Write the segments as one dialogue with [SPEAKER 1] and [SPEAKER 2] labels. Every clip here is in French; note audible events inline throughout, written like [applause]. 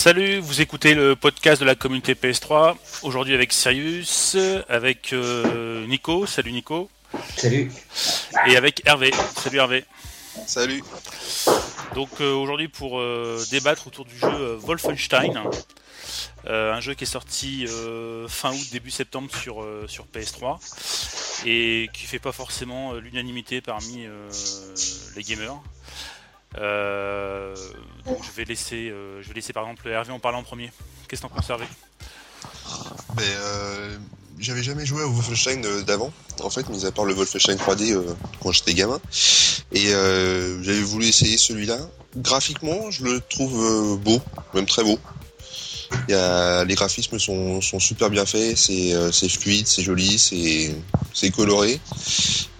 [SPEAKER 1] Salut, vous écoutez le podcast de la communauté PS3. Aujourd'hui avec Sirius, avec euh, Nico. Salut Nico.
[SPEAKER 2] Salut.
[SPEAKER 1] Et avec Hervé. Salut Hervé.
[SPEAKER 3] Salut.
[SPEAKER 1] Donc euh, aujourd'hui pour euh, débattre autour du jeu Wolfenstein. un jeu qui est sorti fin août, début septembre sur, sur PS3 et qui fait pas forcément l'unanimité parmi les gamers. Euh, je vais laisser, euh, je vais laisser par exemple Hervé en parler en premier. Qu'est-ce que t'en Hervé?
[SPEAKER 3] Ben, euh, J'avais jamais joué au Wolfenstein d'avant, en fait, mis à part le Wolfenstein 3D quand j'étais gamin. Et j'avais voulu essayer celui-là. Graphiquement, je le trouve beau, même très beau. Y a, les graphismes sont, sont super bien faits, c'est euh, fluide, c'est joli, c'est coloré.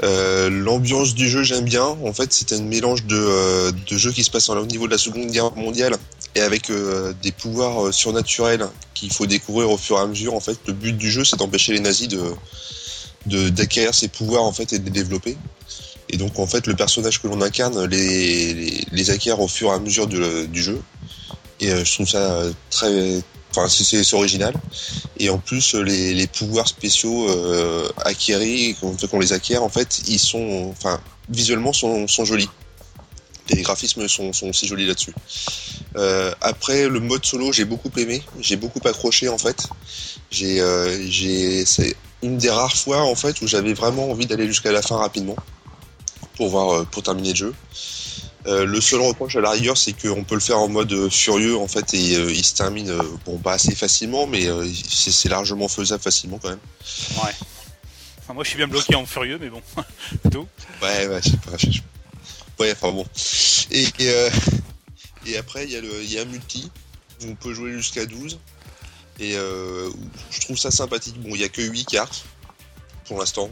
[SPEAKER 3] Euh, L'ambiance du jeu, j'aime bien. En fait, c'est un mélange de, euh, de jeux qui se passent au niveau de la Seconde Guerre mondiale et avec euh, des pouvoirs surnaturels qu'il faut découvrir au fur et à mesure. En fait, le but du jeu, c'est d'empêcher les nazis de d'acquérir ces pouvoirs en fait et de les développer. Et donc en fait le personnage que l'on incarne les, les, les, acquiert au fur et à mesure du jeu. Et euh, je trouve ça euh, très, enfin c'est original. Et en plus les, les pouvoirs spéciaux euh, acquéris, qu'on les acquiert, en fait, ils sont, enfin visuellement sont, jolis. Les graphismes sont, aussi jolis là-dessus. Euh, après le mode solo, j'ai beaucoup aimé, j'ai beaucoup accroché en fait. Euh, j'ai, c'est une des rares fois en fait où j'avais vraiment envie d'aller jusqu'à la fin rapidement pour voir, pour terminer le jeu. Euh, le seul reproche à la rigueur, c'est qu'on peut le faire en mode euh, furieux en fait et euh, il se termine bon pas assez facilement, mais c'est largement faisable facilement quand même.
[SPEAKER 1] Ouais. Enfin, moi, je suis bien bloqué en furieux, mais bon, [laughs] tout.
[SPEAKER 3] Ouais, ouais, c'est pas. Ouais, enfin bon. Et, et, après, il y a le, y a un multi où on peut jouer jusqu'à 12 et je trouve ça sympathique. Bon, il y a que 8 cartes pour l'instant.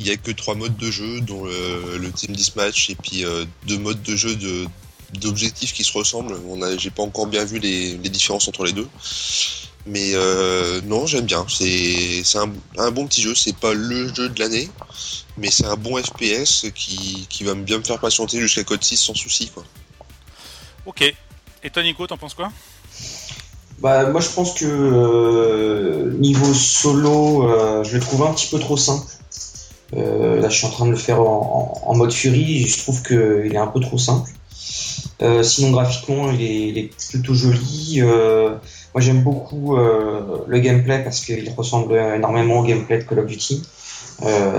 [SPEAKER 3] Il n'y a que trois modes de jeu, dont le, Team Dispatch et puis euh, deux modes de jeu de d'objectifs qui se ressemblent. On a, j'ai pas encore bien vu les, différences entre les deux. Mais euh, non, j'aime bien. C'est, c'est un, bon petit jeu. C'est pas le jeu de l'année, mais c'est un bon FPS qui, qui va bien me faire patienter jusqu'à code 6 sans souci. Quoi.
[SPEAKER 1] Ok. Et toi, Nico, t'en penses quoi?
[SPEAKER 2] Bah, moi je pense que euh, niveau solo, euh, je le trouve un petit peu trop simple. Euh, là, je suis en train de le faire en, mode Fury, je trouve qu'il est un peu trop simple. sinon, graphiquement, il est, il est plutôt joli. moi, j'aime beaucoup le gameplay parce qu'il ressemble énormément au gameplay de Call of Duty.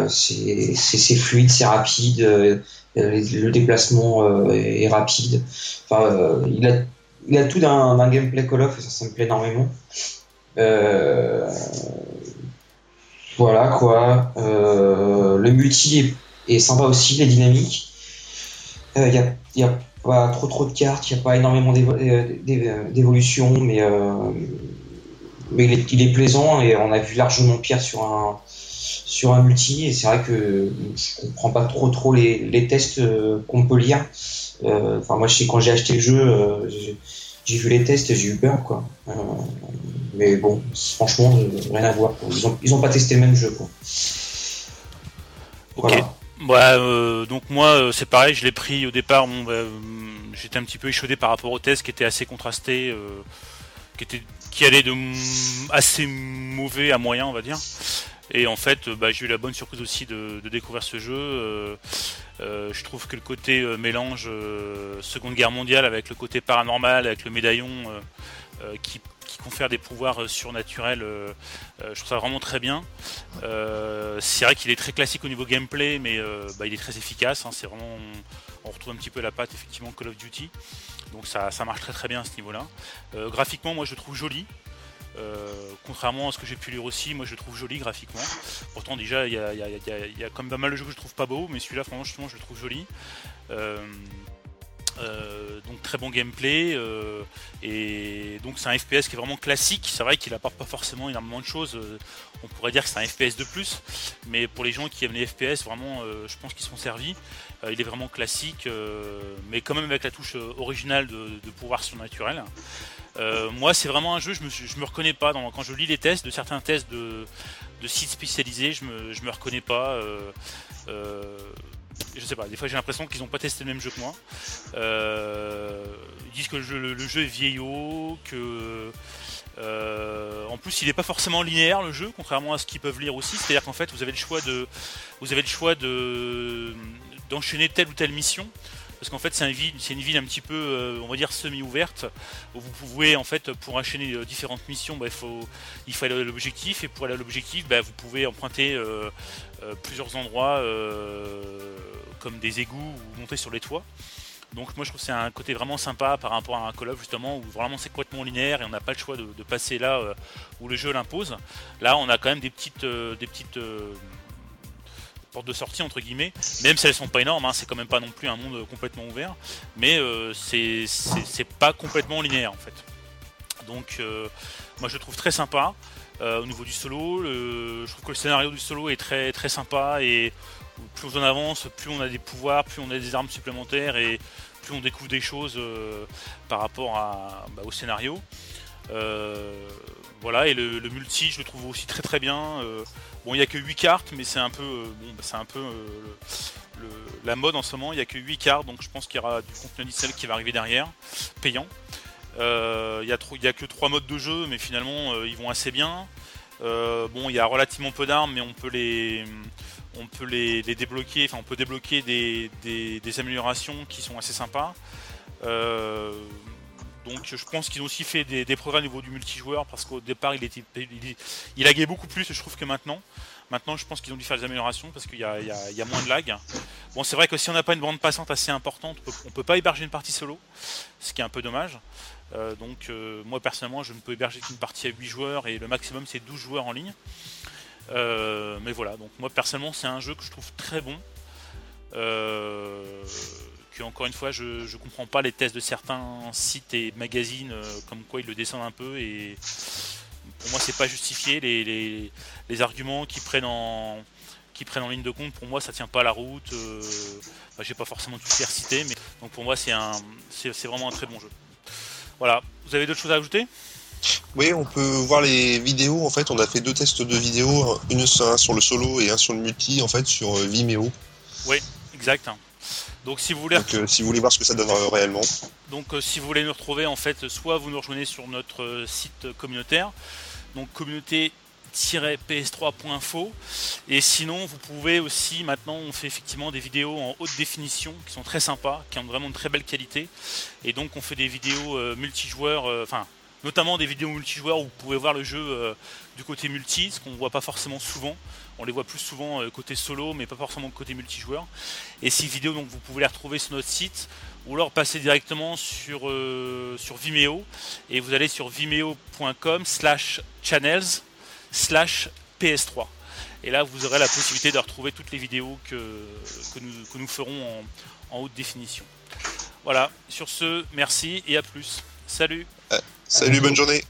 [SPEAKER 2] c'est fluide, c'est rapide, le déplacement est rapide. Enfin, il a il a tout d'un gameplay Call of et ça, me plaît énormément. Euh, voilà quoi. Euh, le multi est, sympa aussi, les dynamiques. Il euh, n'y a, a, pas trop trop de cartes, il n'y a pas énormément d'évolution, mais, il est, plaisant et on a vu largement pire sur un sur multi et c'est vrai que je comprends pas trop trop les tests qu'on peut lire. Enfin moi je sais quand j'ai acheté le jeu, j'ai vu les tests et j'ai eu peur, quoi. Euh, mais bon, franchement, euh, rien à voir. Ils ont, ils ont pas testé le même jeu, quoi.
[SPEAKER 1] Ok. Bah, euh, donc moi, c'est pareil, je l'ai pris au départ. Bah, j'étais un petit peu échaudé par rapport au test qui était assez contrasté, qui était qui allait de assez mauvais à moyen, on va dire. Et en fait, bah, j'ai eu la bonne surprise aussi de, découvrir ce jeu. Euh, euh, je trouve que le côté euh, mélange Seconde Guerre mondiale avec le côté paranormal, avec le médaillon qui, confère des pouvoirs surnaturels, je trouve ça vraiment très bien. c'est vrai qu'il est très classique au niveau gameplay, mais bah, il est très efficace. Hein. c'est vraiment, on retrouve un petit peu la patte effectivement Call of Duty. Donc ça, ça marche très très bien à ce niveau-là. graphiquement, moi je le trouve joli. Euh, contrairement à ce que j'ai pu lire aussi, moi je le trouve joli graphiquement. Pourtant déjà il y a, y, pas mal de jeux que je trouve pas beau, mais celui-là franchement je le trouve joli. Euh, euh, donc très bon gameplay et donc c'est un FPS qui est vraiment classique. C'est vrai qu'il apporte pas forcément énormément de choses. on pourrait dire que c'est un FPS de plus, mais pour les gens qui aiment les FPS, vraiment, je pense qu'ils sont servis. il est vraiment classique, mais quand même avec la touche originale de, pouvoir surnaturel. Euh, moi, c'est vraiment un jeu, je me, je me reconnais pas. Quand je lis les tests, de certains tests de, sites spécialisés, je me, me reconnais pas. Je sais pas, des fois j'ai l'impression qu'ils n'ont pas testé le même jeu que moi. Euh, ils disent que le jeu, est vieillot, que euh, en plus, il n'est pas forcément linéaire le jeu, contrairement à ce qu'ils peuvent lire aussi. C'est-à-dire qu'en fait, vous avez le choix de, vous avez le choix de d'enchaîner telle ou telle mission. Parce qu'en fait, c'est une ville, un petit peu, euh, on va dire semi-ouverte, où vous pouvez en fait, pour enchaîner différentes missions, bah, il faut aller à l'objectif, et pour aller à l'objectif, bah, vous pouvez emprunter plusieurs endroits, comme des égouts ou monter sur les toits. Donc moi je trouve que c'est un côté vraiment sympa par rapport à un Call of justement où vraiment c'est complètement linéaire et on n'a pas le choix de, passer là euh, où le jeu l'impose. Là on a quand même des petites, euh, des petites euh, portes de sortie entre guillemets, même si elles sont pas énormes, hein, c'est quand même pas non plus un monde complètement ouvert, mais c'est pas complètement linéaire en fait. Donc moi je le trouve très sympa. au niveau du solo, je trouve que le scénario du solo est très très sympa et plus on avance, plus on a des pouvoirs, plus on a des armes supplémentaires et plus on découvre des choses euh, par rapport bah, au scénario. Euh, voilà, et le, multi, je le trouve aussi très très bien. Euh, bon, il n'y a que 8 cartes, mais c'est un peu, bah, un peu la mode en ce moment. Il n'y a que 8 cartes, donc je pense qu'il y aura du contenu additionnel qui va arriver derrière, payant. Il n'y a, a, que 3 modes de jeu, mais finalement ils vont assez bien. bon, il y a relativement peu d'armes, mais on peut les on peut les, débloquer, on peut débloquer des, améliorations qui sont assez sympas. Euh, donc je pense qu'ils ont aussi fait des, progrès au niveau du multijoueur parce qu'au départ il, était, il, il, beaucoup plus je trouve que maintenant. Maintenant je pense qu'ils ont dû faire des améliorations parce qu'il y, a, moins de lag. Bon c'est vrai que si on n'a pas une bande passante assez importante, on peut, peut pas héberger une partie solo, ce qui est un peu dommage. Euh, donc euh, moi personnellement je ne peux héberger qu'une partie à 8 joueurs et le maximum c'est 12 joueurs en ligne. Euh, mais voilà, donc moi personnellement c'est un jeu que je trouve très bon. Euh, encore une fois je, ne comprends pas les tests de certains sites et magazines euh, comme quoi ils le descendent un peu et pour moi c'est pas justifié. Les, arguments qui prennent en qui prennent en ligne de compte pour moi ça tient pas la route. Bah, j'ai pas forcément tout faire citer mais donc pour moi c'est un c'est vraiment un très bon jeu. Voilà. Vous avez d'autres choses à ajouter?
[SPEAKER 3] Oui, on peut voir les vidéos. En fait, on a fait deux tests de vidéos, une sur le solo et un sur le multi, en fait, sur euh, Vimeo.
[SPEAKER 1] Oui, exact. Donc si vous voulez,
[SPEAKER 3] euh, si vous voulez voir ce que ça donne euh, réellement.
[SPEAKER 1] Donc si vous voulez nous retrouver, en fait, soit vous nous rejoignez sur notre site communautaire, donc communauté ps3.info et sinon vous pouvez aussi maintenant on fait effectivement des vidéos en haute définition qui sont très sympas qui ont vraiment une très belle qualité et donc on fait des vidéos multijoueurs enfin notamment des vidéos multijoueurs où vous pouvez voir le jeu euh, du côté multi, ce qu'on ne voit pas forcément souvent. On les voit plus souvent euh, côté solo, mais pas forcément côté multijoueur. Et ces vidéos, donc, vous pouvez les retrouver sur notre site ou alors passer directement sur, euh, sur Vimeo et vous allez sur vimeo.com slash channels slash PS3. Et là, vous aurez la possibilité de retrouver toutes les vidéos que, que, nous, ferons en, en haute définition. Voilà, sur ce, merci et à plus. Salut
[SPEAKER 3] Salut, bonne journée.